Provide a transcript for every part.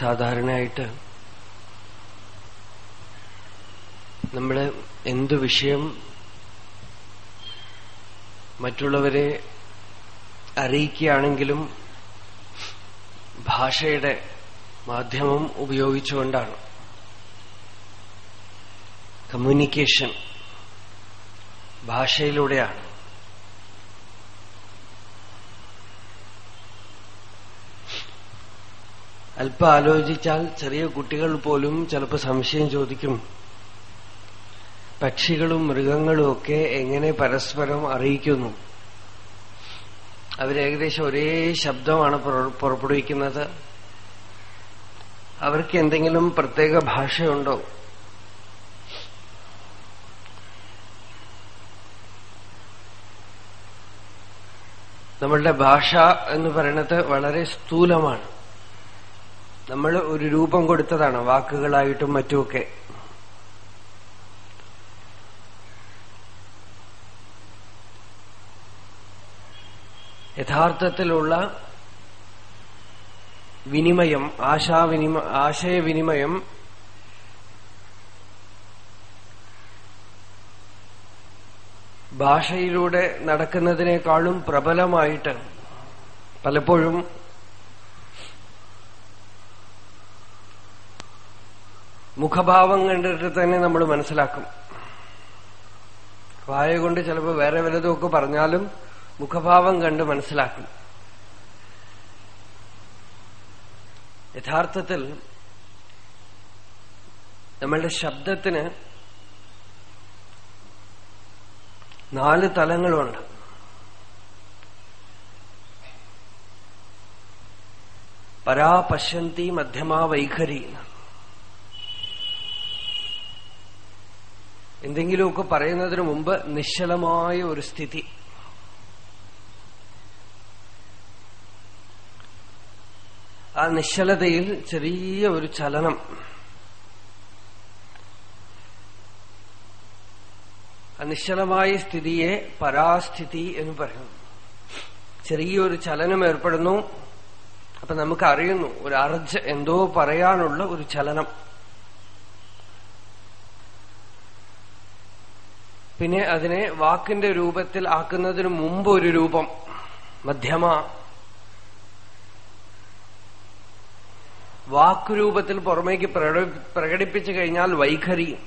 സാധാരണയായിട്ട് നമ്മൾ എന്തു വിഷയം മറ്റുള്ളവരെ അറിയിക്കുകയാണെങ്കിലും ഭാഷയുടെ മാധ്യമം ഉപയോഗിച്ചുകൊണ്ടാണ്. കമ്മ്യൂണിക്കേഷൻ ഭാഷയിലൂടെയാണ്. അല്പം ആലോചിച്ചാൽ ചെറിയ കുട്ടികൾ പോലും ചിലപ്പോൾ സംശയം ചോദിക്കും. പക്ഷികളും മൃഗങ്ങളും ഒക്കെ എങ്ങനെ പരസ്പരം അറിയിക്കുന്നു? അവരേകദേശം ഒരേ ശബ്ദമാണ് പുറപ്പെടുവിക്കുന്നത്. അവർക്ക് എന്തെങ്കിലും പ്രത്യേക ഭാഷയുണ്ടോ? നമ്മളുടെ ഭാഷ എന്ന് പറയുന്നത് വളരെ സ്ഥൂലമാണ്. നമ്മൾ ഒരു രൂപം കൊടുത്തതാണ് വാക്കുകളായിട്ടും മറ്റുമൊക്കെ. യഥാർത്ഥത്തിലുള്ള വിനിമയം ആശാവിനിമ ആശയവിനിമയം ഭാഷയിലൂടെ നടക്കുന്നതിനേക്കാളും പ്രബലമായിട്ട് പലപ്പോഴും മുഖഭാവം കണ്ടിട്ട് തന്നെ നമ്മൾ മനസ്സിലാക്കും. വായ കൊണ്ട് ചിലപ്പോൾ വേറെ വലതുമൊക്കെ പറഞ്ഞാലും മുഖഭാവം കണ്ട് മനസ്സിലാക്കും. യഥാർത്ഥത്തിൽ നമ്മളുടെ ശബ്ദത്തിന് നാല് തലങ്ങളുണ്ട്. പരാപശ്യന്തി മധ്യമാ വൈഖരി എന്തെങ്കിലുമൊക്കെ പറയുന്നതിന് മുമ്പ് നിശ്ചലമായ ഒരു സ്ഥിതി. ആ നിശ്ചലതയിൽ ചെറിയ ഒരു ചലനം. ആ നിശ്ചലമായ സ്ഥിതിയെ പരാസ്ഥിതി എന്ന് പറയുന്നു. ചെറിയൊരു ചലനം ഏർപ്പെടുന്നു. അപ്പൊ നമുക്ക് അറിയുന്നു ഒരു അർജ് എന്തോ പറയാനുള്ള ഒരു ചലനം. പിന്നെ അതിനെ വാക്കിന്റെ രൂപത്തിൽ ആക്കുന്നതിന് മുമ്പ് ഒരു രൂപം. മധ്യമ. വാക്കുരൂപത്തിൽ പുറമേക്ക് പ്രകടിപ്പിച്ചു കഴിഞ്ഞാൽ വൈഖരി.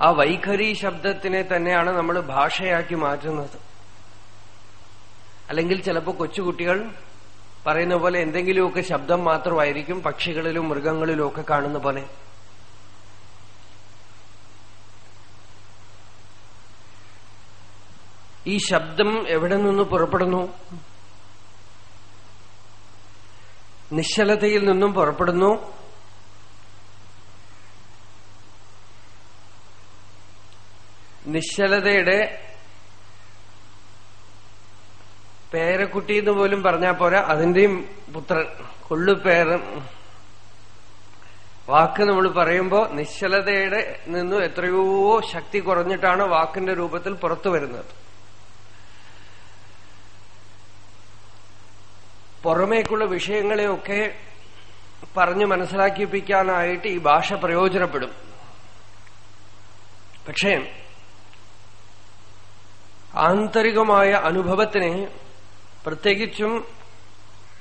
ആ വൈഖരി ശബ്ദത്തിനെ തന്നെയാണ് നമ്മൾ ഭാഷയാക്കി മാറ്റുന്നത്. അല്ലെങ്കിൽ ചിലപ്പോൾ കൊച്ചുകുട്ടികൾ പറയുന്ന പോലെ എന്തെങ്കിലുമൊക്കെ ശബ്ദം മാത്രമായിരിക്കും പക്ഷികളിലും മൃഗങ്ങളിലും ഒക്കെ കാണുന്ന പോലെ. ഈ ശബ്ദം എവിടെ നിന്ന് പുറപ്പെടുന്നു? നിശ്ചലതയിൽ നിന്നും പുറപ്പെടുന്നു. നിശ്ചലതയുടെ പേരക്കുട്ടി എന്ന് പോലും പറഞ്ഞാൽ പോരാ അതിന്റെയും പുത്രൻ കൊള്ളുപേരം വാക്ക് നമ്മൾ പറയുമ്പോൾ നിശ്ചലതയുടെ നിന്നും എത്രയോ ശക്തി കുറഞ്ഞിട്ടാണ് വാക്കിന്റെ രൂപത്തിൽ പുറത്തു വരുന്നത്. പുറമേക്കുള്ള വിഷയങ്ങളെയൊക്കെ പറഞ്ഞു മനസ്സിലാക്കിപ്പിക്കാനായിട്ട് ഈ ഭാഷ പ്രയോജനപ്പെടും. പക്ഷേ ആന്തരികമായ അനുഭവത്തിനെ പ്രത്യേകിച്ചും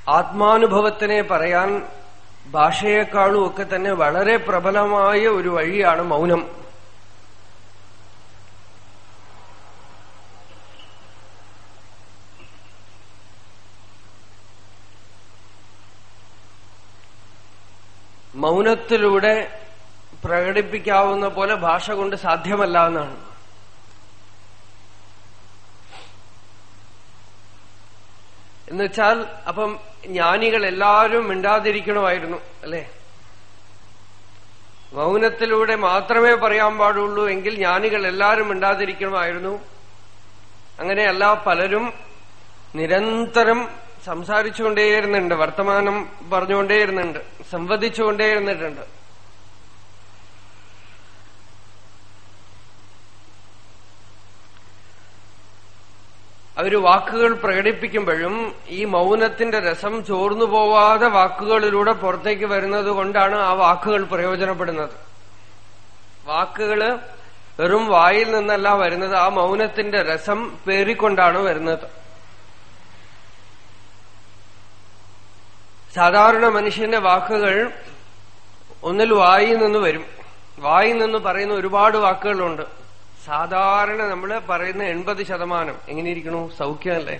ആത്മാനുഭവത്തിനെ പറയാൻ ഭാഷയെക്കാളും ഒക്കെ തന്നെ വളരെ പ്രബലമായ ഒരു വഴിയാണ് മൗനം. മൗനത്തിലൂടെ പ്രകടിപ്പിക്കാവുന്ന പോലെ ഭാഷ കൊണ്ട് സാധ്യമല്ല എന്നാണ്. എന്നുവെച്ചാൽ അപ്പം ജ്ഞാനികൾ എല്ലാവരും മിണ്ടാതിരിക്കണമായിരുന്നു അല്ലെ? മൗനത്തിലൂടെ മാത്രമേ പറയാൻ പാടുള്ളൂ എങ്കിൽ ജ്ഞാനികൾ എല്ലാവരും മിണ്ടാതിരിക്കണമായിരുന്നു. അങ്ങനെയല്ല പലരും നിരന്തരം സംസാരിച്ചുകൊണ്ടേയിരുന്നുണ്ട് വർത്തമാനം പറഞ്ഞുകൊണ്ടേയിരുന്നുണ്ട് സംവദിച്ചുകൊണ്ടേയിരുന്നിട്ടുണ്ട്. അവർ വാക്കുകൾ പ്രകടിപ്പിക്കുമ്പോഴും ഈ മൗനത്തിന്റെ രസം ചോർന്നു പോവാതെ വാക്കുകളിലൂടെ പുറത്തേക്ക് വരുന്നത് കൊണ്ടാണ് ആ വാക്കുകൾ പ്രയോജനപ്പെടുന്നത്. വാക്കുകൾ വെറും വായിൽ നിന്നല്ല വരുന്നത് ആ മൗനത്തിന്റെ രസം പേറിക്കൊണ്ടാണ് വരുന്നത്. സാധാരണ മനുഷ്യന്റെ വാക്കുകൾ ഒന്നിൽ വായിൽ നിന്ന് വരും. വായിൽ നിന്ന് പറയുന്ന ഒരുപാട് വാക്കുകളുണ്ട്. സാധാരണ നമ്മൾ പറയുന്ന എൺപത് ശതമാനം. എങ്ങനെയിരിക്കണു? സൗഖ്യമല്ലേ?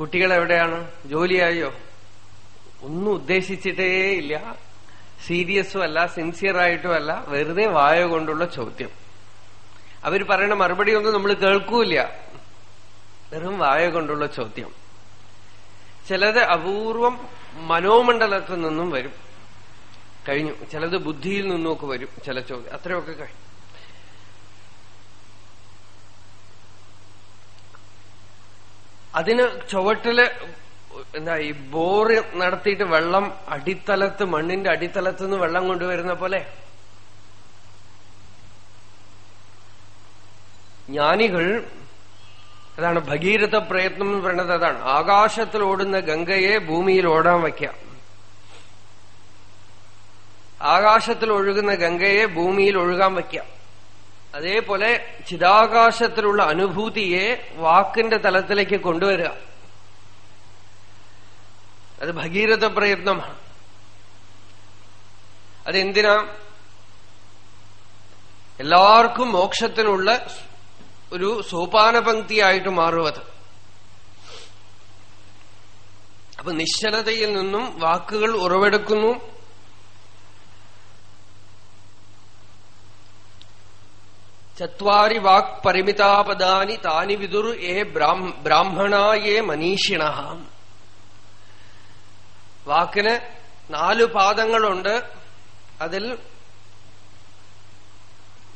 കുട്ടികൾ എവിടെയാണ് ജോലിയായോ? ഒന്നും ഉദ്ദേശിച്ചിട്ടേ ഇല്ല. സീരിയസും അല്ല സിൻസിയർ ആയിട്ടും അല്ല. വെറുതെ വായ കൊണ്ടുള്ള ചോദ്യം. അവർ പറയുന്ന മറുപടി ഒന്നും നമ്മൾ കേൾക്കൂല വെറും വായ കൊണ്ടുള്ള ചോദ്യം. ചിലത് അപൂർവം മനോമണ്ഡലത്തിൽ നിന്നും വരും. കഴിഞ്ഞു. ചിലത് ബുദ്ധിയിൽ നിന്നുമൊക്കെ വരും ചില ചോദ്യം അത്രയൊക്കെ കഴിഞ്ഞു. അതിന് ചുവട്ടിൽ എന്താ ഈ ബോറ് നടത്തിയിട്ട് വെള്ളം അടിത്തലത്ത് മണ്ണിന്റെ അടിത്തലത്ത് നിന്ന് വെള്ളം കൊണ്ടുവരുന്ന പോലെ? ജ്ഞാനികൾ അതാണ് ഭഗീരഥ പ്രയത്നം എന്ന് പറയുന്നത് അതാണ്. ആകാശത്തിൽ ഓടുന്ന ഗംഗയെ ഭൂമിയിൽ ഓടാൻ വയ്ക്കാം ആകാശത്തിൽ ഒഴുകുന്ന ഗംഗയെ ഭൂമിയിൽ ഒഴുകാൻ വയ്ക്കാം അതേപോലെ ചിതാകാശത്തിലുള്ള അനുഭൂതിയെ വാക്കിന്റെ തലത്തിലേക്ക് കൊണ്ടുവരിക. അത് ഭഗീരഥ പ്രയത്നമാണ്. അതെന്തിനാ? എല്ലാവർക്കും മോക്ഷത്തിനുള്ള ഒരു സോപാനപങ്ക്തിയായിട്ട് മാറുവത്. അപ്പൊ നിശ്ചലതയിൽ നിന്നും വാക്കുകൾ ഉറവെടുക്കുന്നു. ചത്വാരി വാക് പരിമിതാപദാനി താനി വിദുർ ഏ ബ്രാഹ്മണായേ മനീഷിണ. വാക്കിന് നാലു പാദങ്ങളുണ്ട്. അതിൽ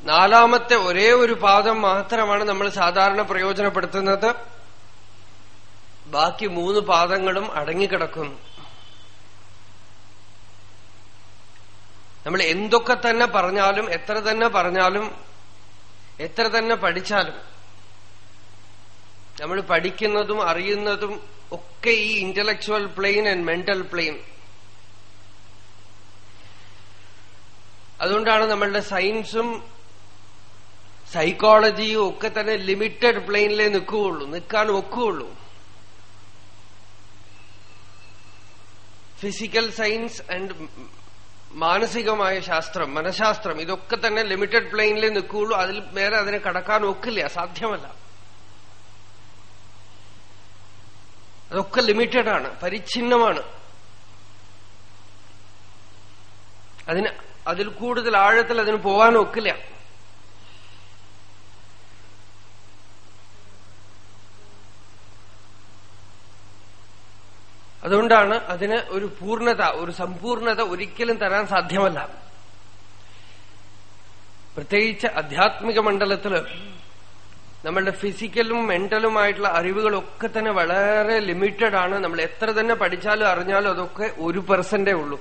നാലാമത്തെ ഒരേ ഒരു പാദം മാത്രമാണ് നമ്മൾ സാധാരണ പ്രയോജനപ്പെടുത്തുന്നത്. ബാക്കി മൂന്ന് പാദങ്ങളും അടങ്ങിക്കിടക്കുന്നു. നമ്മൾ എന്തൊക്കെ തന്നെ പറഞ്ഞാലും എത്ര തന്നെ പറഞ്ഞാലും എത്ര തന്നെ പഠിച്ചാലും നമ്മൾ പഠിക്കുന്നതും അറിയുന്നതും ഒക്കെ ഈ intellectual plane and mental plane അതുകൊണ്ടാണ് നമ്മളുടെ സയൻസും സൈക്കോളജിയും ഒക്കെ തന്നെ ലിമിറ്റഡ് പ്ലെയിനിലേ നിൽക്കുകയുള്ളൂ. നിൽക്കാൻ ഒക്കുകയുള്ളൂ. ഫിസിക്കൽ സയൻസ് ആൻഡ് മാനസികമായ ശാസ്ത്രം മനഃശാസ്ത്രം ഇതൊക്കെ തന്നെ ലിമിറ്റഡ് പ്ലെയിനിലേ നിൽക്കുകയുള്ളൂ. അതിൽ വേറെ അതിനെ കടക്കാൻ ഒക്കില്ല. സാധ്യമല്ല. അതൊക്കെ ലിമിറ്റഡ് ആണ്. പരിച്ഛിന്നമാണ്. അതിന് അതിൽ കൂടുതൽ ആഴത്തിൽ അതിന് പോകാൻ ഒക്കില്ല. അതുകൊണ്ടാണ് അതിന് ഒരു പൂർണത ഒരു സമ്പൂർണത ഒരിക്കലും തരാൻ സാധ്യമല്ല. പ്രത്യേകിച്ച് ആധ്യാത്മിക മണ്ഡലത്തിൽ നമ്മളുടെ ഫിസിക്കലും മെന്റലുമായിട്ടുള്ള അറിവുകളൊക്കെ തന്നെ വളരെ ലിമിറ്റഡ് ആണ്. നമ്മൾ എത്ര തന്നെ പഠിച്ചാലും അറിഞ്ഞാലും അതൊക്കെ ഒരു പെർസെന്റേ ഉള്ളൂ.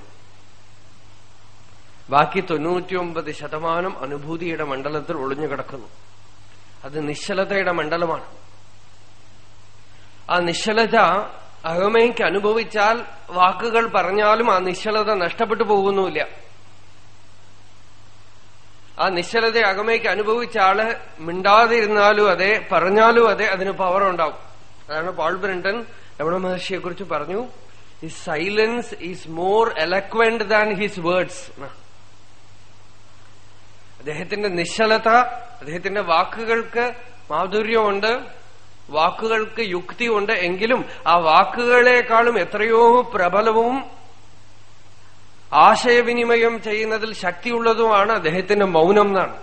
ബാക്കി തൊണ്ണൂറ്റിയൊമ്പത് ശതമാനം അനുഭൂതിയുടെ മണ്ഡലത്തിൽ ഒളിഞ്ഞു കിടക്കുന്നു. അത് നിശ്ചലതയുടെ മണ്ഡലമാണ്. ആ നിശ്ചലത അകമയ്ക്ക് അനുഭവിച്ചാൽ വാക്കുകൾ പറഞ്ഞാലും ആ നിശ്ചലത നഷ്ടപ്പെട്ടു പോകുന്നുമില്ല. ആ നിശ്ചലത അകമയ്ക്ക് അനുഭവിച്ച ആൾ മിണ്ടാതിരുന്നാലും അതെ പറഞ്ഞാലും അതെ അതിന് പവർ ഉണ്ടാവും. അതാണ് പാൾ ബ്രിണ്ടൻ രമണ മഹർഷിയെ കുറിച്ച് പറഞ്ഞു. His silence is more eloquent than his words അദ്ദേഹത്തിന്റെ നിശ്ചലത അദ്ദേഹത്തിന്റെ വാക്കുകൾക്ക് മാധുര്യമുണ്ട്. വാക്കുകൾക്ക് യുക്തിയുണ്ട് എങ്കിലും ആ വാക്കുകളെക്കാളും എത്രയോ പ്രബലവും ആശയവിനിമയം ചെയ്യുന്നതിൽ ശക്തിയുള്ളതുമാണ് അദ്ദേഹത്തിന്റെ മൗനം എന്നാണ്.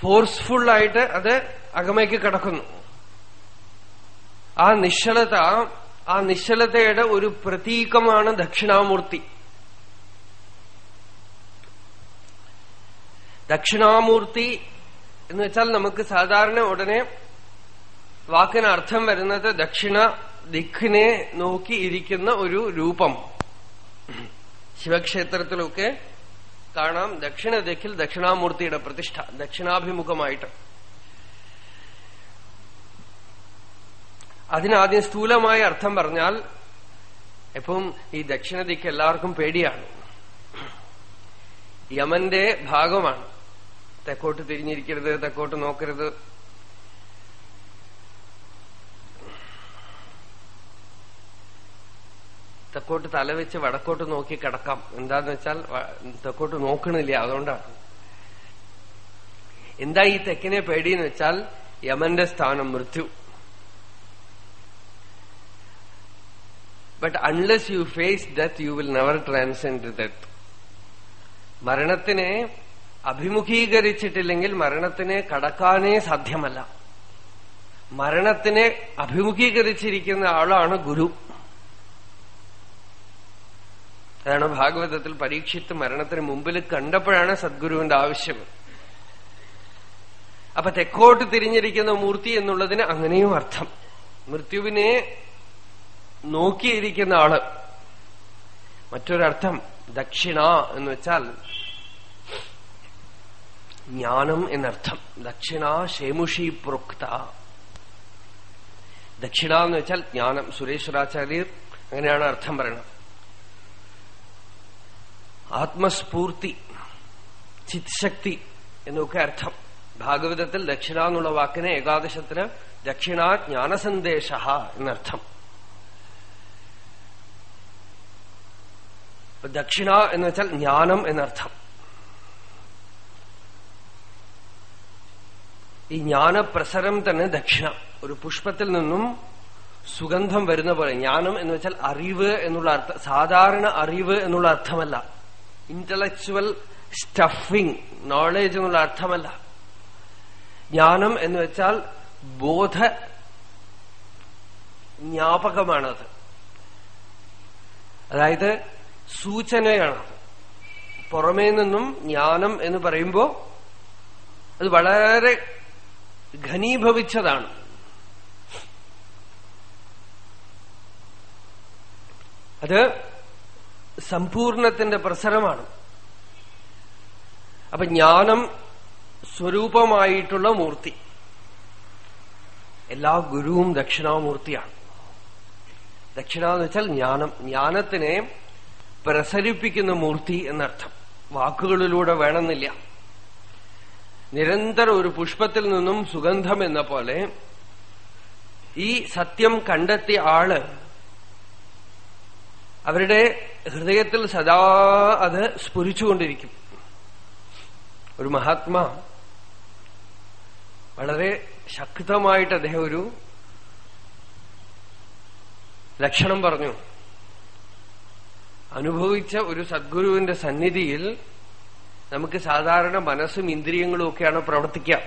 ഫോഴ്സ്ഫുള്ളായിട്ട് അത് അകമയ്ക്ക് കിടക്കുന്നു. ആ നിശ്ചലത ആ നിശ്ചലതയുടെ ഒരു പ്രതീകമാണ് ദക്ഷിണാമൂർത്തി. ദക്ഷിണാമൂർത്തി എന്ന് വെച്ചാൽ നമുക്ക് സാധാരണ ഉടനെ വാക്കിന് അർത്ഥം വരുന്നത് ദക്ഷിണ ദിക്കിനെ നോക്കി ഇരിക്കുന്ന ഒരു രൂപം. ശിവക്ഷേത്രത്തിലൊക്കെ കാണാം. ദക്ഷിണ ദിക്കിൽ ദക്ഷിണാമൂർത്തിയുടെ പ്രതിഷ്ഠ ദക്ഷിണാഭിമുഖമായിട്ട്. അതിനാദ്യം സ്ഥൂലമായ അർത്ഥം പറഞ്ഞാൽ എപ്പം ഈ ദക്ഷിണ ദിക്ക് എല്ലാവർക്കും പേടിയാണ്. യമന്റെ ഭാഗമാണ്. തെക്കോട്ട് തിരിഞ്ഞിരിക്കരുത് തെക്കോട്ട് നോക്കരുത്. തെക്കോട്ട് തലവെച്ച് വടക്കോട്ട് നോക്കി കിടക്കാം. എന്താന്ന് വെച്ചാൽ തെക്കോട്ട് നോക്കണില്ല അതുകൊണ്ടാണ്. എന്താ ഈ തെക്കിനെ എന്ന് വെച്ചാൽ യമന്റെ സ്ഥാനം മൃത്യു. But unless you face death you will never transcend death മരണത്തിനെ അഭിമുഖീകരിച്ചിട്ടില്ലെങ്കിൽ മരണത്തിനെ കടക്കാനേ സാധ്യമല്ല. മരണത്തിനെ അഭിമുഖീകരിച്ചിരിക്കുന്ന ആളാണ് ഗുരു. അതാണ് ഭാഗവതത്തിൽ പരീക്ഷിത്ത് മരണത്തിന് മുമ്പിൽ കണ്ടപ്പോഴാണ് സദ്ഗുരുവിന്റെ ആവശ്യം. അപ്പൊ തെക്കോട്ട് തിരിഞ്ഞിരിക്കുന്ന മൂർത്തി എന്നുള്ളതിന് അങ്ങനെയും അർത്ഥം. മൃത്യുവിനെ നോക്കിയിരിക്കുന്ന ആൾ. മറ്റൊരർത്ഥം ദക്ഷിണ എന്ന് വെച്ചാൽ ജ്ഞാനം എന്നർത്ഥം. ദക്ഷിണ ഷേമുഷി പ്രോക്ത. ദക്ഷിണ എന്ന് വെച്ചാൽ ജ്ഞാനം. സുരേശ്വരാചാര്യർ അങ്ങനെയാണ് അർത്ഥം പറയുന്നത്. ആത്മസ്ഫൂർത്തി ചിത്ശക്തി എന്നൊക്കെ അർത്ഥം. ഭാഗവതത്തിൽ ദക്ഷിണ എന്നുള്ള വാക്കിന് ഏകാദശത്തിന് ദക്ഷിണ ജ്ഞാനസന്ദേശ എന്നർത്ഥം. ദക്ഷിണ എന്ന് വെച്ചാൽ ജ്ഞാനം എന്നർത്ഥം. ഈ ജ്ഞാനപ്രസരം തന്നെ ദക്ഷിണ. ഒരു പുഷ്പത്തിൽ നിന്നും സുഗന്ധം വരുന്ന പോലെ. ജ്ഞാനം എന്ന് വെച്ചാൽ അറിവ് എന്നുള്ള അർത്ഥം സാധാരണ അറിവ് എന്നുള്ള അർത്ഥമല്ല. ഇന്റലക്ച്വൽ സ്റ്റഫിംഗ് നോളേജ് എന്നുള്ള അർത്ഥമല്ല. ജ്ഞാനം എന്ന് വെച്ചാൽ ബോധ ജ്ഞാപകമാണത്. അതായത് സൂചനയാണ്. പുറമേ നിന്നും ജ്ഞാനം എന്ന് പറയുമ്പോൾ അത് വളരെ ഘനീഭവിച്ചതാണ്. അത് സമ്പൂർണത്തിന്റെ പ്രസരമാണ്. അപ്പൊ ജ്ഞാനം സ്വരൂപമായിട്ടുള്ള മൂർത്തി. എല്ലാ ഗുരുവും ദക്ഷിണാമൂർത്തിയാണ്. ദക്ഷിണ എന്ന് വെച്ചാൽ ജ്ഞാനം. ജ്ഞാനത്തിനെ പ്രസരിപ്പിക്കുന്ന മൂർത്തി എന്നർത്ഥം. വാക്കുകളിലൂടെ വേണമെന്നില്ല. നിരന്തരം ഒരു പുഷ്പത്തിൽ നിന്നും സുഗന്ധം എന്ന പോലെ ഈ സത്യം കണ്ടെത്തിയ ആൾ അവരുടെ ഹൃദയത്തിൽ സദാ അത് സ്ഫുരിച്ചുകൊണ്ടിരിക്കും. ഒരു മഹാത്മാ വളരെ ശക്തമായിട്ട് അദ്ദേഹം ഒരു ലക്ഷണം പറഞ്ഞു. അനുഭവിച്ച ഒരു സദ്ഗുരുവിന്റെ സന്നിധിയിൽ നമുക്ക് സാധാരണ മനസ്സും ഇന്ദ്രിയങ്ങളും ഒക്കെയാണ് പ്രവർത്തിക്കുക.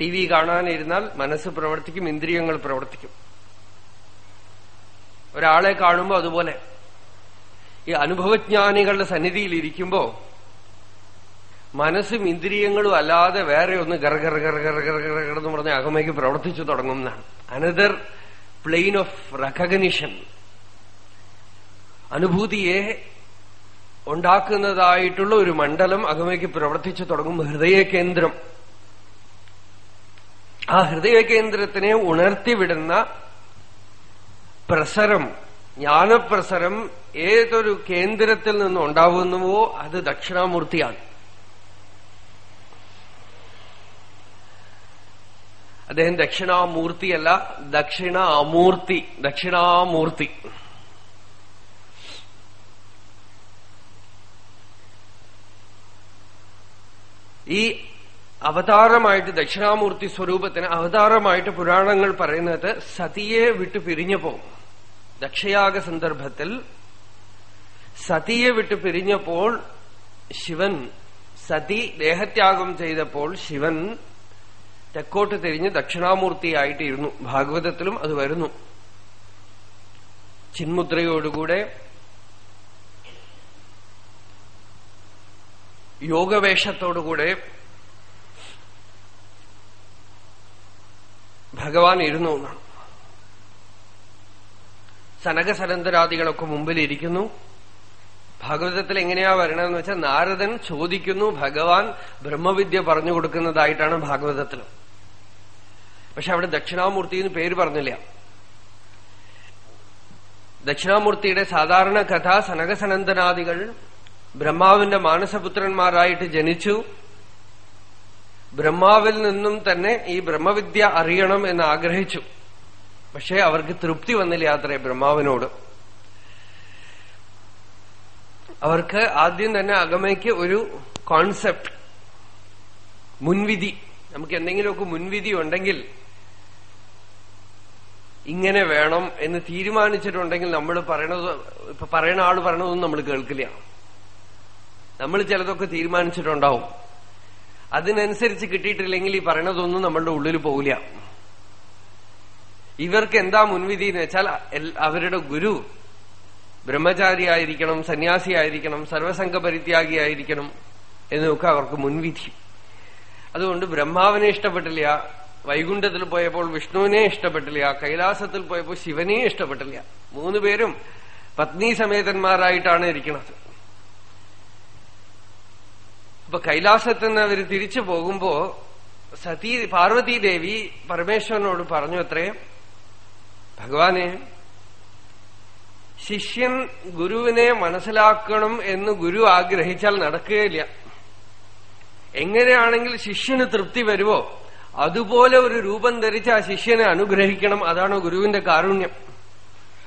ടി വി കാണാനിരുന്നാൽ മനസ്സ് പ്രവർത്തിക്കും ഇന്ദ്രിയങ്ങൾ പ്രവർത്തിക്കും. ഒരാളെ കാണുമ്പോൾ അതുപോലെ. ഈ അനുഭവജ്ഞാനികളുടെ സന്നിധിയിൽ ഇരിക്കുമ്പോൾ മനസ്സും ഇന്ദ്രിയങ്ങളും അല്ലാതെ വേറെ ഒന്ന് ഗർഗർ ഗർഗർ ഗർഗർ ഗർ ഗർ ഗർ ഗർ എന്ന് പറഞ്ഞ അകമയ്ക്ക് പ്രവർത്തിച്ചു തുടങ്ങും എന്നാണ്. അനദർ പ്ലെയിൻ ഓഫ് റെക്കഗ്നിഷൻ അനുഭൂതിയെ ഉണ്ടാക്കുന്നതായിട്ടുള്ള ഒരു മണ്ഡലം അകമയ്ക്ക് പ്രവർത്തിച്ചു തുടങ്ങും. ഹൃദയകേന്ദ്രം ആ ഹൃദയകേന്ദ്രത്തിനെ ഉണർത്തിവിടുന്ന പ്രസരം ജ്ഞാനപ്രസരം ഏതൊരു കേന്ദ്രത്തിൽ നിന്നും ഉണ്ടാവുന്നുവോ അത് ദക്ഷിണാമൂർത്തിയാണ്. അദ്ദേഹം ദക്ഷിണാമൂർത്തിയല്ല ദക്ഷിണ അമൂർത്തി ദക്ഷിണാമൂർത്തി. ഈ അവതാരമായിട്ട് ദക്ഷിണാമൂർത്തി സ്വരൂപത്തിന് അവതാരമായിട്ട് പുരാണങ്ങൾ പറയുന്നത് സതിയെ വിട്ടു പിരിഞ്ഞപ്പോ ദക്ഷയാഗ സന്ദർഭത്തിൽ സതിയെ വിട്ടു പിരിഞ്ഞപ്പോൾ ശിവൻ സതി ദേഹത്യാഗം ചെയ്തപ്പോൾ ശിവൻ തെക്കോട്ട് തിരിഞ്ഞ് ദക്ഷിണാമൂർത്തിയായിട്ടിരുന്നു. ഭാഗവതത്തിലും അത് വരുന്നു. ചിന്മുദ്രയോടുകൂടെ യോഗവേഷത്തോടുകൂടെ ഭഗവാൻ ഇരുന്നു എന്നാണ്. സനകസനന്തരാദികളൊക്കെ മുമ്പിലിരിക്കുന്നു. ഭാഗവതത്തിൽ എങ്ങനെയാ വരണമെന്ന് വെച്ചാൽ നാരദൻ ചോദിക്കുന്നു ഭഗവാൻ ബ്രഹ്മവിദ്യ പറഞ്ഞു കൊടുക്കുന്നതായിട്ടാണ് ഭാഗവതത്തിൽ. പക്ഷെ അവിടെ ദക്ഷിണാമൂർത്തി എന്ന് പേര് പറഞ്ഞില്ല. ദക്ഷിണാമൂർത്തിയുടെ സാധാരണ കഥ സനകസനന്ദനാദികൾ ബ്രഹ്മാവിന്റെ മാനസപുത്രന്മാരായിട്ട് ജനിച്ചു. ബ്രഹ്മാവിൽ നിന്നും തന്നെ ഈ ബ്രഹ്മവിദ്യ അറിയണം എന്ന് ആഗ്രഹിച്ചു. പക്ഷേ അവർക്ക് തൃപ്തി വന്നില്ല അത്രേ ബ്രഹ്മാവിനോട്. അവർക്ക് ആദ്യം തന്നെ അകമയ്ക്ക് ഒരു കോൺസെപ്റ്റ് മുൻവിധി. നമുക്ക് എന്തെങ്കിലുമൊക്കെ മുൻവിധി ഉണ്ടെങ്കിൽ ഇങ്ങനെ വേണം എന്ന് തീരുമാനിച്ചിട്ടുണ്ടെങ്കിൽ നമ്മൾ പറയണത് ഇപ്പൊ പറയണ ആൾ പറയണതൊന്നും നമ്മൾ കേൾക്കില്ല. നമ്മൾ ചിലതൊക്കെ തീരുമാനിച്ചിട്ടുണ്ടാവും. അതിനനുസരിച്ച് കിട്ടിയിട്ടില്ലെങ്കിൽ ഈ പറയണതൊന്നും നമ്മളുടെ ഉള്ളിൽ പോകില്ല ഇവർക്ക് എന്താ മുൻവിധി എന്ന് വെച്ചാൽ അവരുടെ ഗുരു ബ്രഹ്മചാരിയായിരിക്കണം സന്യാസിയായിരിക്കണം സർവസംഘ പരിത്യാഗിയായിരിക്കണം എന്നൊക്കെ അവർക്ക് മുൻവിധി. അതുകൊണ്ട് ബ്രഹ്മാവിനെ ഇഷ്ടപ്പെട്ടില്ല വൈകുണ്ഠത്തിൽ പോയപ്പോൾ വിഷ്ണുവിനെ ഇഷ്ടപ്പെട്ടില്ല കൈലാസത്തിൽ പോയപ്പോൾ ശിവനെ ഇഷ്ടപ്പെട്ടില്ല. മൂന്നുപേരും പത്നി സമേതന്മാരായിട്ടാണ് ഇരിക്കുന്നത്. അപ്പൊ കൈലാസത്തിൽ നിന്ന് അവർ തിരിച്ചു പോകുമ്പോ സതീ പാർവതീദേവി പരമേശ്വരനോട് പറഞ്ഞു അത്രേ ഭഗവാനെ ശിഷ്യൻ ഗുരുവിനെ മനസ്സിലാക്കണം എന്ന് ഗുരു ആഗ്രഹിച്ചാൽ നടക്കുകയില്ല. എങ്ങനെയാണെങ്കിൽ ശിഷ്യന് തൃപ്തി വരുമോ അതുപോലെ ഒരു രൂപം ധരിച്ച് ആ ശിഷ്യനെ അനുഗ്രഹിക്കണം. അതാണ് ഗുരുവിന്റെ കാരുണ്യം.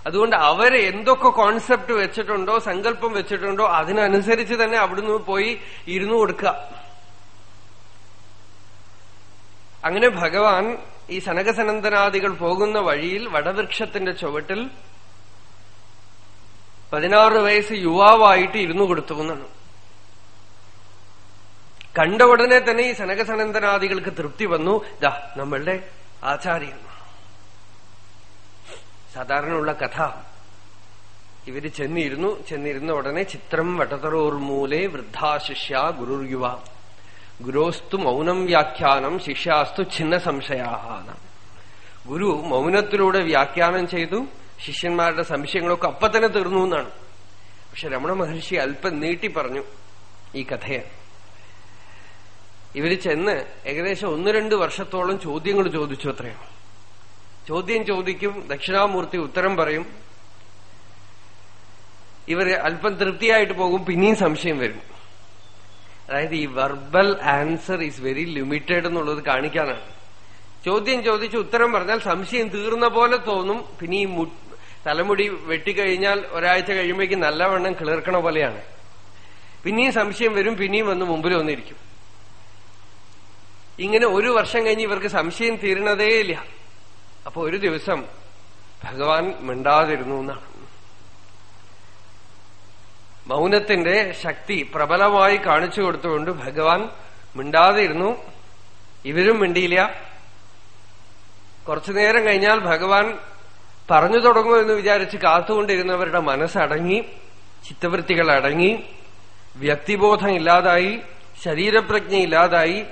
അതുകൊണ്ട് അവർ എന്തൊക്കെ കോൺസെപ്റ്റ് വെച്ചിട്ടുണ്ടോ സങ്കല്പം വെച്ചിട്ടുണ്ടോ അതിനനുസരിച്ച് തന്നെ അവിടുന്ന് പോയി ഇരുന്നു കൊടുക്കുക. അങ്ങനെ ഭഗവാൻ ഈ സനകസനന്ദനാദികൾ പോകുന്ന വഴിയിൽ വടവൃക്ഷത്തിന്റെ ചുവട്ടിൽ പതിനാറ് വയസ്സ് യുവാവായിട്ട് ഇരുന്നു കൊടുത്തു എന്നാണ്. കണ്ട ഉടനെ തന്നെ ഈ സനകസനന്ദനാദികൾക്ക് തൃപ്തി വന്നു. ദാ നമ്മളുടെ ആചാര്യൻ. സാധാരണയുള്ള കഥ. ഇവർ ചെന്നിരുന്നു ചെന്നിരുന്ന ഉടനെ ചിത്രം വട്ടതറോർമൂലെ വൃദ്ധാശിഷ്യ ഗുരുർയുവ. ഗുരോസ്തു മൗനം വ്യാഖ്യാനം ശിഷ്യാസ്തു ഛിന്ന സംശയാഹാണ് ഗുരു മൗനത്തിലൂടെ വ്യാഖ്യാനം ചെയ്തു ശിഷ്യന്മാരുടെ സംശയങ്ങളൊക്കെ അപ്പൊ തന്നെ തീർന്നു എന്നാണ്. പക്ഷെ രമണ മഹർഷി അല്പം നീട്ടി പറഞ്ഞു ഈ കഥയെ. ഇവർ ചെന്ന് ഏകദേശം ഒന്ന് രണ്ട് വർഷത്തോളം ചോദ്യങ്ങൾ ചോദിച്ചു അത്രയും ചോദ്യം ചോദിക്കും ദക്ഷിണാമൂർത്തി ഉത്തരം പറയും. ഇവർ അല്പം തൃപ്തിയായിട്ട് പോകും പിന്നെയും സംശയം വരും. അതായത് ഈ verbal answer is very limited എന്നുള്ളത് കാണിക്കാനാണ്. ചോദ്യം ചോദിച്ച് ഉത്തരം പറഞ്ഞാൽ സംശയം തീർന്ന പോലെ തോന്നും. പിന്നെ ഈ തലമുടി വെട്ടിക്കഴിഞ്ഞാൽ ഒരാഴ്ച കഴിയുമ്പോഴേക്കും നല്ലവണ്ണം കിളിർക്കണ പോലെയാണ്. പിന്നെയും സംശയം വരും പിന്നെയും വന്ന് മുമ്പിൽ വന്നിരിക്കും. ഇങ്ങനെ ഒരു വർഷം കഴിഞ്ഞ് ഇവർക്ക് സംശയം തീരണതേ ഇല്ല അപ്പൊ ഒരു ദിവസം ഭഗവാൻ മിണ്ടാതിരുന്നു എന്നാണ്. മൗനത്തിന്റെ ശക്തി പ്രബലമായി കാണിച്ചു കൊടുത്തുകൊണ്ട് ഭഗവാൻ മിണ്ടാതിരുന്നു. ഇവരും മിണ്ടിയില്ല. കുറച്ചു നേരം കഴിഞ്ഞാൽ ഭഗവാൻ പറഞ്ഞു തുടങ്ങുമെന്ന് വിചാരിച്ച് കാത്തുകൊണ്ടിരുന്നവരുടെ മനസ്സടങ്ങി ചിത്തവൃത്തികൾ അടങ്ങി വ്യക്തിബോധം ഇല്ലാതായി ശരീരപ്രജ്ഞ ഇല്ലാതായി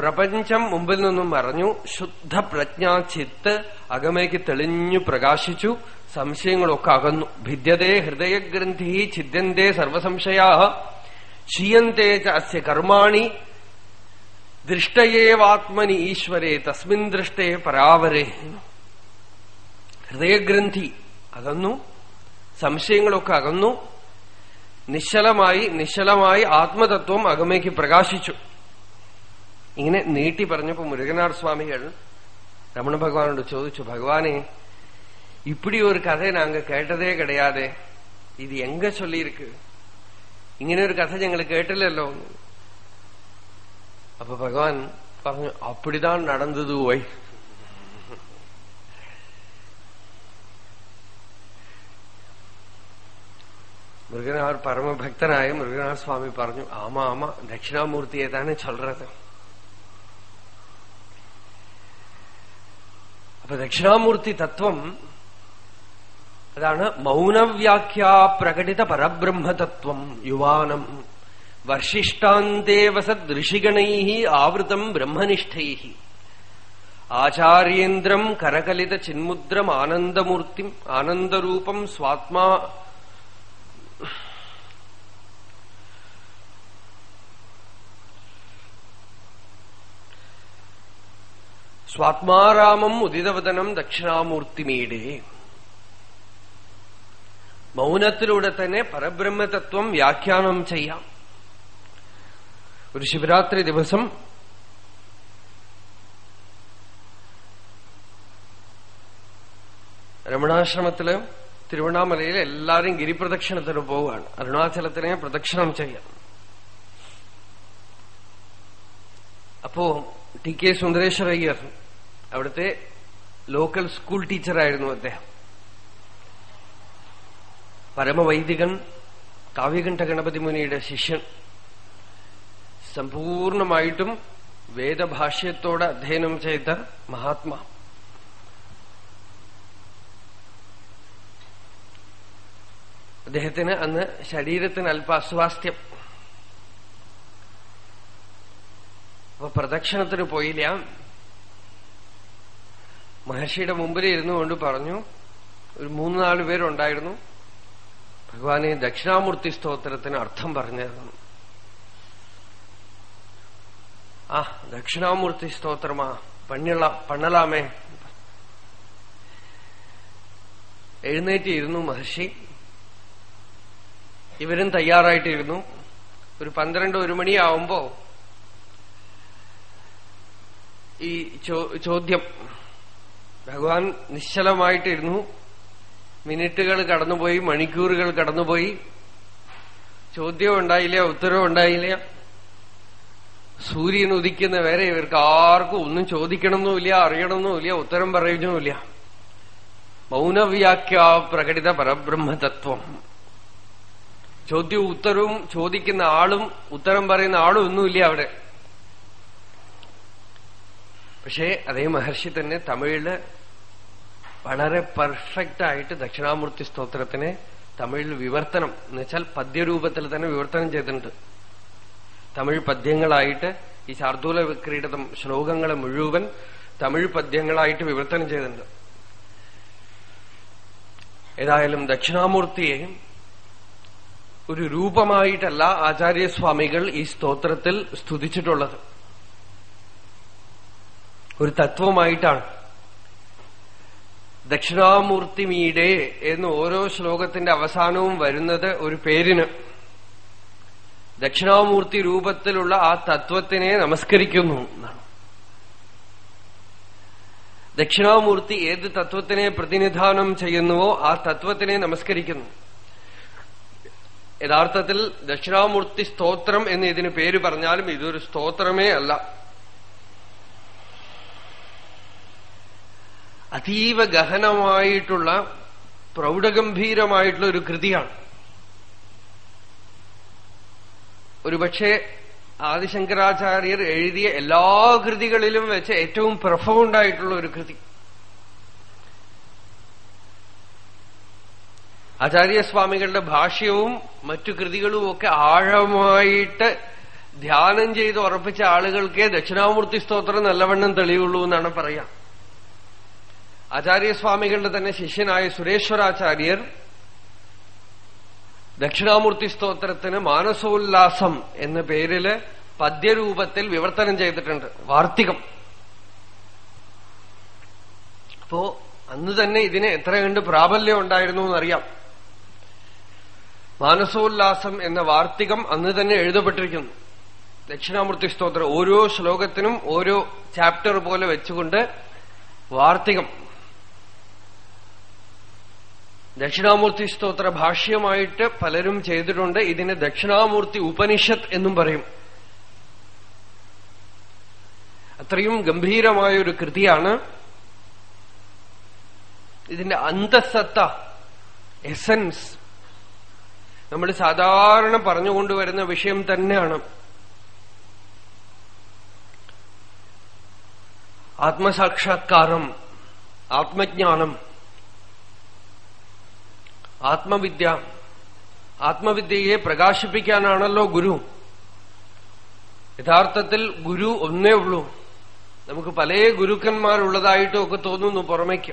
പ്രപഞ്ചം മുമ്പിൽ നിന്നും മറഞ്ഞു ശുദ്ധ പ്രജ്ഞാ ചിത്ത് അകമേക്ക് തെളിഞ്ഞു പ്രകാശിച്ചു സംശയങ്ങളൊക്കെ അകന്നു. ഭിദ്യതേ ഹൃദയഗ്രന്ഥി ഛിദ്യന്തേ സർവസംശയാ ശീയന്തേ അസ്യ കർമാണി ദൃഷ്ടയേവാത്മനി ഈശ്വരേ തസ്മിൻ ദൃഷ്ടേ പരാവരേ. ഹൃദയഗ്രന്ഥി അകന്നു സംശയങ്ങളൊക്കെ അകന്നു നിശ്ചലമായി നിശ്ചലമായി ആത്മതത്വം അകമേക്ക് പ്രകാശിച്ചു. ഇങ്ങനെ നീട്ടി പറഞ്ഞപ്പോ മുരുകനാർ സ്വാമികൾ രമണ ഭഗവാനോട് ചോദിച്ചു ഭഗവാനെ இப்படி ஒரு கதை நாங்க கேட்டதே கிடையாது இது எங்க சொல்லியிருக்கு ഇങ്ങനെ ഒരു കഥ ഞങ്ങൾ കേട്ടില്ലല്ലോ അപ്പൊ ഭഗവാൻ പറഞ്ഞു അപ്പിടിതാൻ നടന്നത് പോയി മുരുകനാർ പരമഭക്തനായ മുരുകനാർ സ്വാമി പറഞ്ഞു ആമാ ആമാ ദക്ഷിണാമൂർത്തിയെ തന്നെ ചൊല്ലത് അപ്പൊ ദക്ഷിണാമൂർത്തി തത്വം അതാണ് മൗനവ്യാഖ്യാ പ്രകടിത പരബ്രഹ്മതത്വം. യുവാനം വർഷിഷ്ടാന്തേ വസദ് ഋഷിഗണൈ ആവൃതം ബ്രഹ്മനിഷ്ഠൈ ആചാര്യേന്ദ്രം കരകലിത ചിന്മുദ്രം ആനന്ദമൂർത്തിം ആനന്ദരൂപം സ്വാത്മാ സ്വാത്മാരാമം ഉദിതവതനം ദക്ഷിണാമൂർത്തിമീടെ. മൗനത്തിലൂടെ തന്നെ പരബ്രഹ്മതത്വം വ്യാഖ്യാനം ചെയ്യാം. ഒരു ശിവരാത്രി ദിവസം രമണാശ്രമത്തിൽ തിരുവണ്ണാമലയിൽ എല്ലാരും ഗിരിപ്രദക്ഷിണത്തിന് പോവുകയാണ്. അരുണാചലത്തിനെ പ്രദക്ഷിണം ചെയ്യാം. അപ്പോ ടി കെ സുന്ദരേശ്വരയ്യർ അവിടുത്തെ ലോക്കൽ സ്കൂൾ ടീച്ചറായിരുന്നു അദ്ദേഹം. പരമവൈദികൻ കാവ്യകണ്ഠ ഗണപതി മുനിയുടെ ശിഷ്യൻ. സമ്പൂർണമായിട്ടും വേദഭാഷ്യത്തോടെ അധ്യയനം ചെയ്ത മഹാത്മാ. അദ്ദേഹത്തിന് അന്ന് ശരീരത്തിന് അല്പ അസ്വാസ്ഥ്യം അപ്പൊ പ്രദക്ഷിണത്തിന് പോയില്ല. മഹർഷിയുടെ മുമ്പിൽ ഇരുന്നു കൊണ്ട് പറഞ്ഞു ഒരു മൂന്ന് നാല് പേരുണ്ടായിരുന്നു. ഭഗവാനെ ദക്ഷിണാമൂർത്തി സ്തോത്രത്തിന് അർത്ഥം പറഞ്ഞിരുന്നു. ആ ദക്ഷിണാമൂർത്തി സ്തോത്രമാ പണ്ണിള പണ്ണലാമേ. എഴുന്നേറ്റിരുന്നു മഹർഷി. ഇവരും തയ്യാറായിട്ടിരുന്നു. ഒരു പന്ത്രണ്ട് ഒരു മണിയാവുമ്പോ ഈ ചോദ്യം ഭഗവാൻ നിശ്ചലമായിട്ടിരുന്നു. മിനിറ്റുകൾ കടന്നുപോയി മണിക്കൂറുകൾ കടന്നുപോയി. ചോദ്യം ഉണ്ടായില്ല ഉത്തരവ് ഉണ്ടായില്ല. സൂര്യൻ ഉദിക്കുന്ന വരെ ഇവർക്ക് ആർക്കും ഒന്നും ചോദിക്കണമെന്നുമില്ല അറിയണമെന്നുമില്ല ഉത്തരം പറയുന്നുമില്ല. മൗനവ്യാഖ്യ പ്രകടിത പരബ്രഹ്മതത്വം. ചോദ്യവും ഉത്തരവും ചോദിക്കുന്ന ആളും ഉത്തരം പറയുന്ന ആളും ഒന്നുമില്ല അവിടെ. പക്ഷേ അതേ മഹർഷി തന്നെ തമിഴിൽ വളരെ പെർഫെക്റ്റ് ആയിട്ട് ദക്ഷിണാമൂർത്തി സ്തോത്രത്തിനെ തമിഴിൽ വിവർത്തനം എന്നുവെച്ചാൽ പദ്യരൂപത്തിൽ തന്നെ വിവർത്തനം ചെയ്തിട്ടുണ്ട്. തമിഴ് പദ്യങ്ങളായിട്ട് ഈ ശാർദൂല വിക്രീഡിതം ശ്ലോകങ്ങളെ മുഴുവൻ തമിഴ് പദ്യങ്ങളായിട്ട് വിവർത്തനം ചെയ്തിട്ടുണ്ട്. ഏതായാലും ദക്ഷിണാമൂർത്തിയെ ഒരു രൂപമായിട്ടല്ല ആചാര്യസ്വാമികൾ ഈ സ്തോത്രത്തിൽ സ്തുതിച്ചിട്ടുള്ളത്. ഒരു തത്വമായിട്ടാണ് ദക്ഷിണാമൂർത്തിമീടെ എന്ന് ഓരോ ശ്ലോകത്തിന്റെ അവസാനവും വരുന്നത് ഒരു പേരിന്. ദക്ഷിണാമൂർത്തി രൂപത്തിലുള്ള ആ തത്വത്തിനെ നമസ്കരിക്കുന്നു എന്നാണ്. ദക്ഷിണാമൂർത്തി ഏത് തത്വത്തിനെ പ്രതിനിധാനം ചെയ്യുന്നുവോ ആ തത്വത്തിനെ നമസ്കരിക്കുന്നു. യഥാർത്ഥത്തിൽ ദക്ഷിണാമൂർത്തി സ്തോത്രം എന്ന് ഇതിന് പേര് പറഞ്ഞാലും ഇതൊരു സ്തോത്രമേ അല്ല. അതീവ ഗഹനമായിട്ടുള്ള പ്രൗഢഗംഭീരമായിട്ടുള്ള ഒരു കൃതിയാണ്. ഒരുപക്ഷെ ആദിശങ്കരാചാര്യർ എഴുതിയ എല്ലാ കൃതികളിലും വെച്ച് ഏറ്റവും പ്രഫൗണ്ടായിട്ടുള്ള ഒരു കൃതി. ആചാര്യസ്വാമികളുടെ ഭാഷ്യവും മറ്റു കൃതികളും ഒക്കെ ആഴമായിട്ട് ധ്യാനം ചെയ്ത് ഉറപ്പിച്ച ആളുകൾക്കേ ദക്ഷിണാമൂർത്തി സ്തോത്രം നല്ലവണ്ണം തെളിയുള്ളൂ എന്നാണ് പറയാം. ആചാര്യസ്വാമികളുടെ തന്നെ ശിഷ്യനായ സുരേശ്വരാചാര്യർ ദക്ഷിണാമൂർത്തി സ്തോത്രത്തിന് മാനസോല്ലാസം എന്ന പേരിൽ പദ്യരൂപത്തിൽ വിവർത്തനം ചെയ്തിട്ടുണ്ട്. വാർത്തികം. അപ്പോ അന്ന് തന്നെ ഇതിന് എത്ര കണ്ട് പ്രാബല്യം ഉണ്ടായിരുന്നു എന്നറിയാം. മാനസോല്ലാസം എന്ന വാർത്തികം അന്ന് തന്നെ എഴുതപ്പെട്ടിരിക്കുന്നു. ദക്ഷിണാമൂർത്തി സ്തോത്രം ഓരോ ശ്ലോകത്തിനും ഓരോ ചാപ്റ്റർ പോലെ വെച്ചുകൊണ്ട് വാർത്തികം ദക്ഷിണാമൂർത്തി സ്തോത്ര ഭാഷ്യമായിട്ട് പലരും ചെയ്തിട്ടുണ്ട്. ഇതിനെ ദക്ഷിണാമൂർത്തി ഉപനിഷത്ത് എന്നും പറയും. അത്രയും ഗംഭീരമായ ഒരു കൃതിയാണ്. ഇതിന്റെ അന്തസത്ത എസൻസ്. നമ്മൾ സാധാരണ പറഞ്ഞുകൊണ്ടുവരുന്ന വിഷയം തന്നെയാണ്. ആത്മസാക്ഷാത്കാരം ആത്മജ്ഞാനം. ആത്മവിദ്യ. ആത്മവിദ്യയെ പ്രകാശിപ്പിക്കാനാണല്ലോ ഗുരു. യഥാർത്ഥത്തിൽ ഗുരു ഒന്നേ ഉള്ളൂ. നമുക്ക് പല ഗുരുക്കന്മാരുള്ളതായിട്ടും ഒക്കെ തോന്നുന്നു പുറമേക്ക്.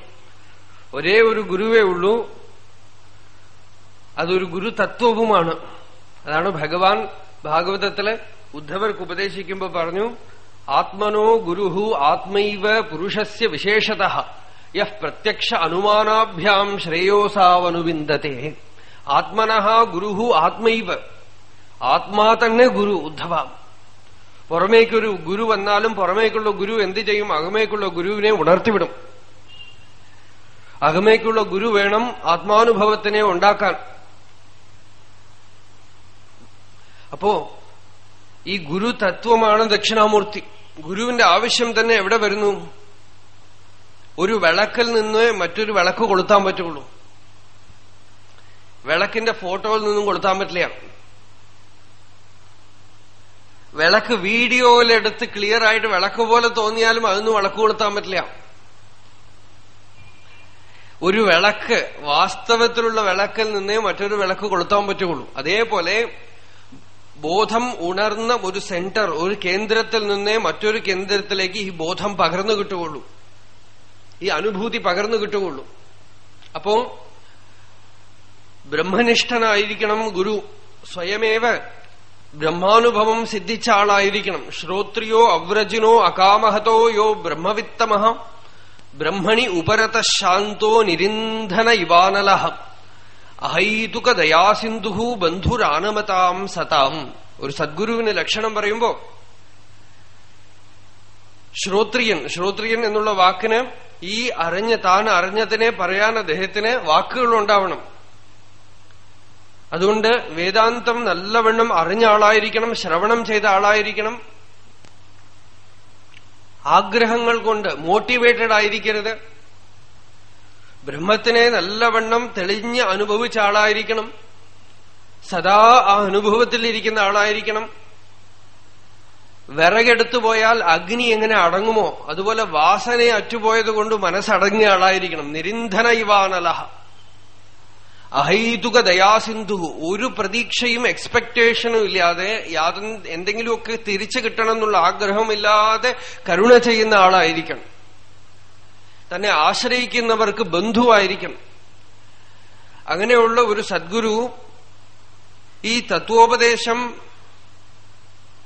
ഒരേ ഒരു ഗുരുവേ ഉള്ളൂ. അതൊരു ഗുരു തത്വവുമാണ് അതാണ് ഭഗവാൻ ഭാഗവതത്തിലെ ഉദ്ധവർക്ക് ഉപദേശിക്കുമ്പോൾ പറഞ്ഞു ആത്മനോ ഗുരുഹു ആത്മൈവ പുരുഷസ്യ വിശേഷത. യഹ് പ്രത്യക്ഷ അനുമാനാഭ്യാം ശ്രേയോസാവനുവിന്ദത്തെ ആത്മനഃ ഗുരുഹു ആത്മൈവ ആത്മാ തന്നെ ഗുരു ഉദ്ധവ। പുറമേക്കൊരു ഗുരു വന്നാലും പുറമേക്കുള്ള ഗുരു എന്ത് ചെയ്യും? അകമേക്കുള്ള ഗുരുവിനെ ഉണർത്തിവിടും. അകമേക്കുള്ള ഗുരു വേണം ആത്മാനുഭവത്തിനെ ഉണ്ടാക്കാൻ. അപ്പോ ഈ ഗുരു തത്വമാണ് ദക്ഷിണാമൂർത്തി. ഗുരുവിന്റെ ആവശ്യം തന്നെ എവിടെ വരുന്നു? ഒരു വിളക്കിൽ നിന്ന് മറ്റൊരു വിളക്ക് കൊളുത്താൻ പറ്റുള്ളൂ. വിളക്കിന്റെ ഫോട്ടോയിൽ നിന്നും കൊളുത്താൻ പറ്റില്ല. വിളക്ക് വീഡിയോയിലെടുത്ത് ക്ലിയർ ആയിട്ട് വിളക്ക് പോലെ തോന്നിയാലും അതൊന്നും വിളക്ക് കൊളുത്താൻ പറ്റില്ല. ഒരു വിളക്ക് വാസ്തവത്തിലുള്ള വിളക്കിൽ നിന്നേ മറ്റൊരു വിളക്ക് കൊളുത്താൻ പറ്റുള്ളൂ. അതേപോലെ ബോധം ഉണർന്ന ഒരു സെന്റർ ഒരു കേന്ദ്രത്തിൽ നിന്നേ മറ്റൊരു കേന്ദ്രത്തിലേക്ക് ഈ ബോധം പകർന്നു കിട്ടുകയുള്ളൂ. ഈ അനുഭൂതി പകർന്നു കിട്ടുകയുള്ളൂ. അപ്പോ ബ്രഹ്മനിഷ്ഠനായിരിക്കണം ഗുരു സ്വയമേവ ബ്രഹ്മാനുഭവം സിദ്ധിച്ച ആളായിരിക്കണം. ശ്രോത്രിയോ അവ്രജിനോ അകാമഹതോ യോ ബ്രഹ്മവിത്തമ ബ്രഹ്മണി ഉപരത ശാന്തോ നിരിന്ധന ഇവാനല അഹൈതുക ദയാസിന്ധു ബന്ധുരാനമതാം സതാം. ഒരു സദ്ഗുരുവിന് ലക്ഷണം പറയുമ്പോ ശ്രോത്രിയൻ. ശ്രോത്രിയൻ എന്നുള്ള വാക്കിന് ഈ അറിഞ്ഞ താൻ അറിഞ്ഞതിനെ പറയാൻ അദ്ദേഹത്തിന് വാക്കുകൾ ഉണ്ടാവണം അതുകൊണ്ട് വേദാന്തം നല്ലവണ്ണം അറിഞ്ഞ ആളായിരിക്കണം ശ്രവണം ചെയ്ത ആളായിരിക്കണം. ആഗ്രഹങ്ങൾ കൊണ്ട് മോട്ടിവേറ്റഡ് ആയിരിക്കരുത്. ബ്രഹ്മത്തിനെ നല്ലവണ്ണം തെളിഞ്ഞ് അനുഭവിച്ച ആളായിരിക്കണം. സദാ ആ അനുഭവത്തിലിരിക്കുന്ന ആളായിരിക്കണം. വിറകെടുത്തു പോയാൽ അഗ്നി എങ്ങനെ അടങ്ങുമോ? അതുപോലെ വാസനയെ അറ്റുപോയത് കൊണ്ട് മനസ്സടങ്ങിയ ആളായിരിക്കണം. നിരിന്ധന ഇവാനലഹ. അഹൈതുക ദയാസിന്ധു ഒരു പ്രതീക്ഷയും എക്സ്പെക്ടേഷനും ഇല്ലാതെ യാതൊ എന്തെങ്കിലുമൊക്കെ തിരിച്ചു കിട്ടണം എന്നുള്ള ആഗ്രഹമില്ലാതെ കരുണ ചെയ്യുന്ന ആളായിരിക്കണം. തന്നെ ആശ്രയിക്കുന്നവർക്ക് ബന്ധുവായിരിക്കണം. അങ്ങനെയുള്ള ഒരു സദ്ഗുരു ഈ തത്വോപദേശം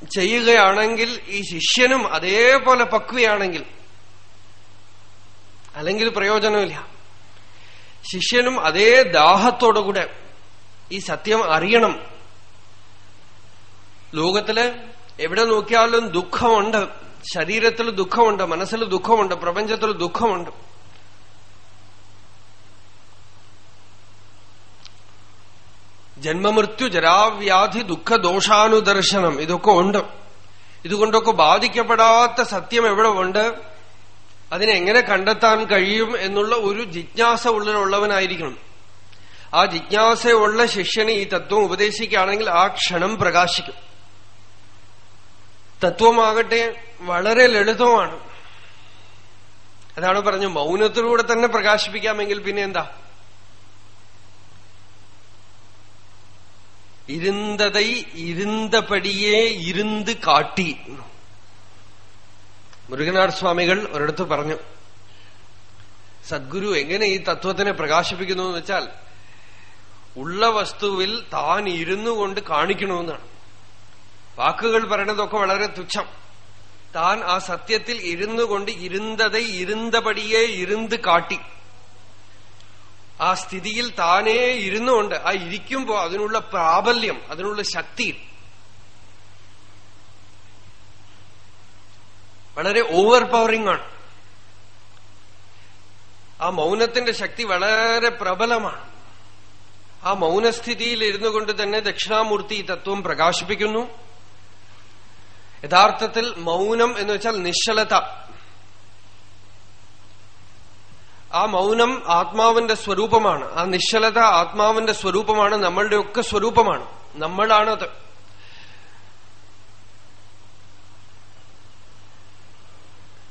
ചെയ്യുകയാണെങ്കിൽ ഈ ശിഷ്യനും അതേപോലെ പക്വയാണെങ്കിൽ അല്ലെങ്കിൽ പ്രയോജനമില്ല. ശിഷ്യനും അതേ ദാഹത്തോടുകൂടെ ഈ സത്യം അറിയണം. ലോകത്തിൽ എവിടെ നോക്കിയാലും ദുഃഖമുണ്ട്. ശരീരത്തിൽ ദുഃഖമുണ്ട് മനസ്സിൽ ദുഃഖമുണ്ട് പ്രപഞ്ചത്തിൽ ദുഃഖമുണ്ട്. ജന്മമൃത്യു ജരാവ്യാധി ദുഃഖദോഷാനുദർശനം ഇതൊക്കെ ഉണ്ട്. ഇതുകൊണ്ടൊക്കെ ബാധിക്കപ്പെടാത്ത സത്യം എവിടെ ഉണ്ട് അതിനെങ്ങനെ കണ്ടെത്താൻ കഴിയും എന്നുള്ള ഒരു ജിജ്ഞാസ ഉള്ളിലുള്ളവനായിരിക്കണം. ആ ജിജ്ഞാസയുള്ള ശിഷ്യന് ഈ തത്വം ഉപദേശിക്കുകയാണെങ്കിൽ ആ ക്ഷണം പ്രകാശിക്കും. തത്വമാകട്ടെ വളരെ ലളിതമാണ്. അതാണ് പറഞ്ഞു മൗനത്തിലൂടെ തന്നെ പ്രകാശിപ്പിക്കാമെങ്കിൽ പിന്നെ എന്താ? ഇരുന്തതൈ ഇരുന്തപടിയെ ഇരുന്ന് കാട്ടി മുരുകനാഥ് സ്വാമികൾ ഒരിടത്ത് പറഞ്ഞു സദ്ഗുരു എങ്ങനെ ഈ തത്വത്തിനെ പ്രകാശിപ്പിക്കുന്നു എന്ന് വെച്ചാൽ ഉള്ള വസ്തുവിൽ താൻ ഇരുന്നു കൊണ്ട് കാണിക്കണമെന്നാണ്. വാക്കുകൾ പറയണതൊക്കെ വളരെ തുച്ഛം. താൻ ആ സത്യത്തിൽ ഇരുന്നു കൊണ്ട് ഇരുന്തതൈ ഇരുന്തപടിയെ ഇരുന്ന് കാട്ടി. ആ സ്ഥിതിയിൽ താനേ ഇരുന്നുകൊണ്ട് ആ ഇരിക്കുമ്പോ അതിനുള്ള പ്രാബല്യം അതിനുള്ള ശക്തി. വളരെ ഓവർ പവറിംഗ് ആണ്. ആ മൗനത്തിന്റെ ശക്തി വളരെ പ്രബലമാണ്. ആ മൗനസ്ഥിതിയിൽ ഇരുന്നു കൊണ്ട് തന്നെ ദക്ഷിണാമൂർത്തി ഈ തത്വം പ്രകാശിപ്പിക്കുന്നു. യഥാർത്ഥത്തിൽ മൗനം എന്ന് വെച്ചാൽ നിശ്ചലത ആ മൗനം ആത്മാവിന്റെ സ്വരൂപമാണ്. ആ നിശ്ചലത ആത്മാവിന്റെ സ്വരൂപമാണ്. നമ്മളുടെയൊക്കെ സ്വരൂപമാണ്. നമ്മളാണത്.